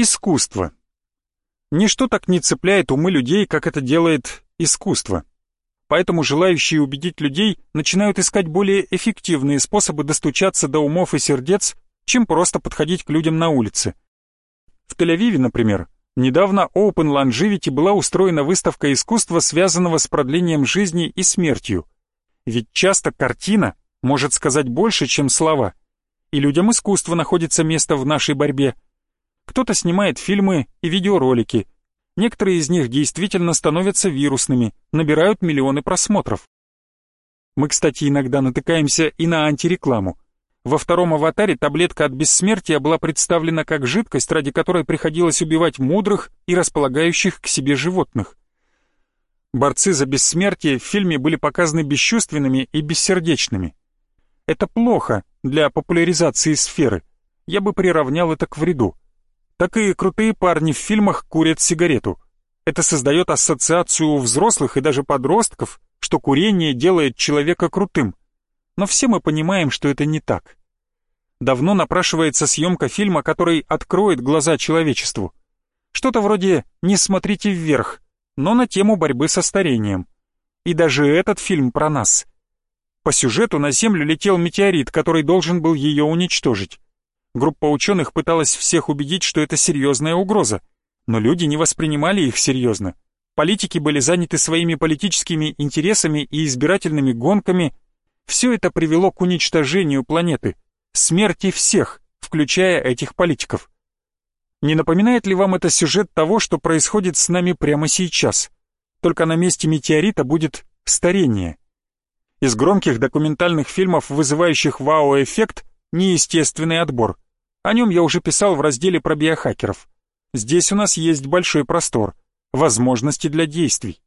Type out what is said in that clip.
Искусство. Ничто так не цепляет умы людей, как это делает искусство. Поэтому желающие убедить людей начинают искать более эффективные способы достучаться до умов и сердец, чем просто подходить к людям на улице. В Тель-Авиве, например, недавно Open Longevity была устроена выставка искусства, связанного с продлением жизни и смертью. Ведь часто картина может сказать больше, чем слова. И людям искусства находится место в нашей борьбе – кто-то снимает фильмы и видеоролики. Некоторые из них действительно становятся вирусными, набирают миллионы просмотров. Мы, кстати, иногда натыкаемся и на антирекламу. Во втором «Аватаре» таблетка от бессмертия была представлена как жидкость, ради которой приходилось убивать мудрых и располагающих к себе животных. Борцы за бессмертие в фильме были показаны бесчувственными и бессердечными. Это плохо для популяризации сферы. Я бы приравнял это к вреду так и крутые парни в фильмах курят сигарету. Это создает ассоциацию у взрослых и даже подростков, что курение делает человека крутым. Но все мы понимаем, что это не так. Давно напрашивается съемка фильма, который откроет глаза человечеству. Что-то вроде «Не смотрите вверх», но на тему борьбы со старением. И даже этот фильм про нас. По сюжету на Землю летел метеорит, который должен был ее уничтожить. Группа ученых пыталась всех убедить, что это серьезная угроза. Но люди не воспринимали их серьезно. Политики были заняты своими политическими интересами и избирательными гонками. Все это привело к уничтожению планеты, смерти всех, включая этих политиков. Не напоминает ли вам это сюжет того, что происходит с нами прямо сейчас? Только на месте метеорита будет старение. Из громких документальных фильмов, вызывающих вау-эффект, неестественный отбор. О нем я уже писал в разделе про биохакеров. Здесь у нас есть большой простор, возможности для действий.